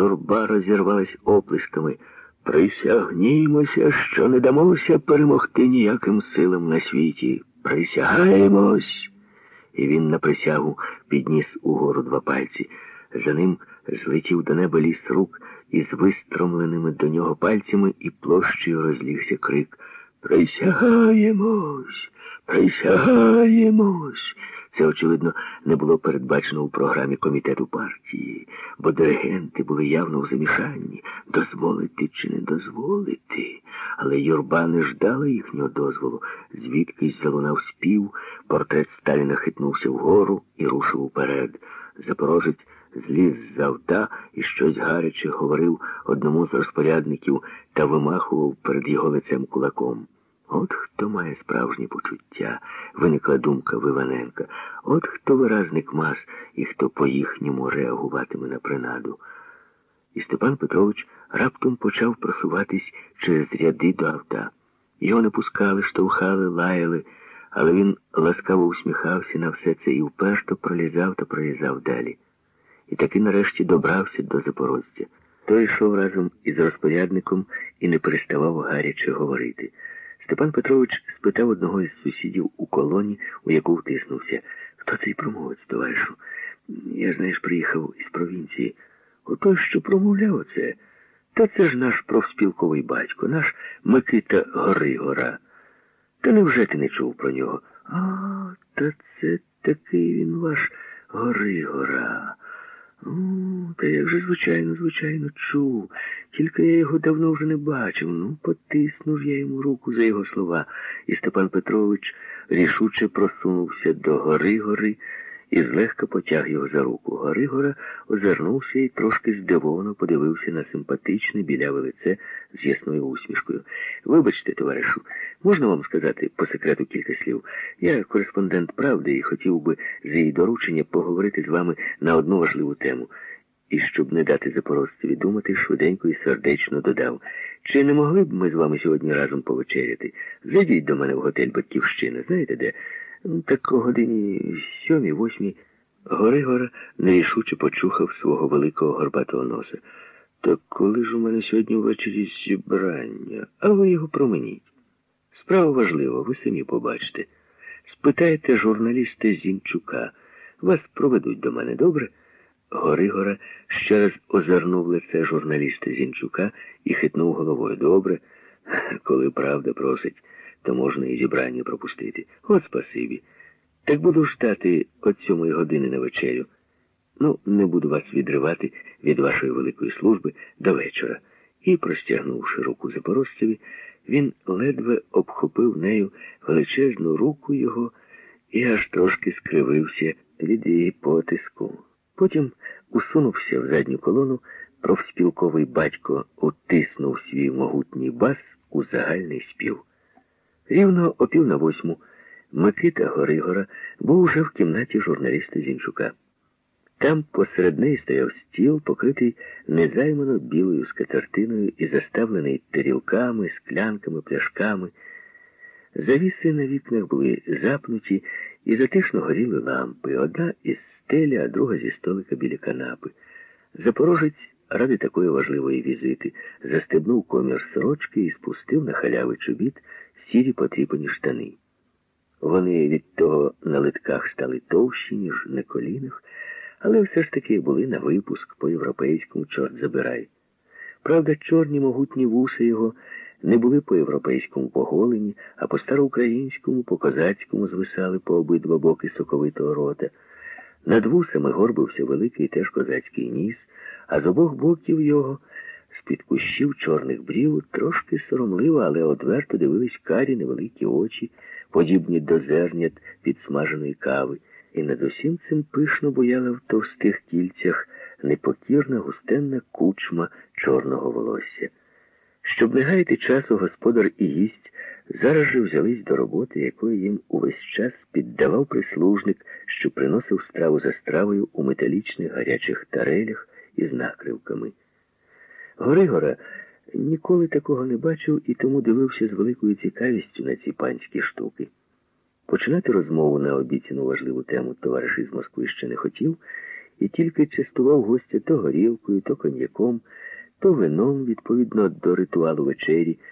Юрба розірвалась оплесками. Присягнімося, що не дамося перемогти ніяким силам на світі. Присягаємось. І він на присягу підніс угору два пальці. За ним злетів до неба ліс рук із вистромленими до нього пальцями і площею розлігся крик. Присягаємось, присягаємось. Це, очевидно, не було передбачено у програмі комітету партії, бо диригенти були явно в замішанні дозволити чи не дозволити. Але юрба не ждала їхнього дозволу. Звідкись залунав спів, портрет Сталіна хитнувся вгору і рушив уперед. Запорожець зліз з авта і щось гаряче говорив одному з розпорядників та вимахував перед його лицем кулаком. От хто має справжні почуття, виникла думка Виваненка. От хто виразник мас і хто по-їхньому реагуватиме на принаду. І Степан Петрович раптом почав просуватись через ряди до авта. Його не пускали, штовхали, лаяли, але він ласкаво усміхався на все це і вперто пролізав та пролізав далі. І таки нарешті добрався до запорожця. Той йшов разом із розпорядником і не переставав гаряче говорити. Степан Петрович спитав одного із сусідів у колоні, у яку втиснувся. Хто цей промовець, товаришу? Я, знаєш, приїхав із провінції. Ото, що промовляв оце, та це ж наш профспілковий батько, наш Микита Горигора. Та невже ти не чув про нього? А, та це такий він ваш Горигора. Ну, та як же, звичайно, звичайно, чув. Тільки я його давно вже не бачив. Ну, потиснув я йому руку за його слова, і Степан Петрович рішуче просунувся до гори гори і злегка потяг його за руку. Горигора озирнувся і трошки здивовано подивився на симпатичне біляве лице з ясною усмішкою. Вибачте, товаришу, можна вам сказати по секрету кілька слів? Я кореспондент правди і хотів би з її доручення поговорити з вами на одну важливу тему. І щоб не дати запорожцеві думати, швиденько і сердечно додав. Чи не могли б ми з вами сьогодні разом повечеряти? Зайдіть до мене в готель Батьківщина, знаєте де? Так о годині сьомій, восьмій Горигора нерішуче почухав свого великого горбатого носа. Так коли ж у мене сьогодні ввечері зібрання, а ви його променіть. Справа важлива, ви самі побачите. Спитайте журналіста Зінчука. Вас проведуть до мене, добре? Горигора ще раз озирнув лице журналіста Зінчука і хитнув головою. Добре, коли правда просить то можна і зібрання пропустити. От спасибі. Так буду ждати от сьомої години на вечерю. Ну, не буду вас відривати від вашої великої служби до вечора. І, простягнувши руку запорожцеві, він ледве обхопив нею величезну руку його і аж трошки скривився від її потиску. Потім усунувся в задню колону, профспілковий батько утиснув свій могутній бас у загальний спів. Рівно о пів на восьму Микита Горигора був уже в кімнаті журналіста Зінчука. Там посеред неї стояв стіл, покритий незаймано білою скатертиною і заставлений тарілками, склянками, пляшками. Завіси на вікнах були запнуті і затишно горіли лампи. Одна із стелі, а друга зі столика біля канапи. Запорожець ради такої важливої візити застебнув комір сорочки і спустив на халяви чобіт сірі потріпані штани. Вони від того на литках стали товщі, ніж на колінах, але все ж таки були на випуск по-європейському, чорт забирай. Правда, чорні могутні вуси його не були по-європейському поголені, а по староукраїнському, по козацькому звисали по обидва боки соковитого рота. Над вусами горбився великий теж козацький ніс, а з обох боків його з-під кущів чорних брів трошки соромливо, але одверто дивились карі невеликі очі, подібні до зернят підсмаженої кави, і над усім цим пишно бояла в товстих кільцях непокірна густенна кучма чорного волосся. Щоб не гаяти часу, господар і гість зараз же взялись до роботи, якої їм увесь час піддавав прислужник, що приносив страву за стравою у металічних гарячих тарелях із накривками. Горигора ніколи такого не бачив і тому дивився з великою цікавістю на ці панські штуки. Починати розмову на обіцяну важливу тему товариш із Москви ще не хотів і тільки частував гостя то горілкою, то коньяком, то вином, відповідно до ритуалу вечері.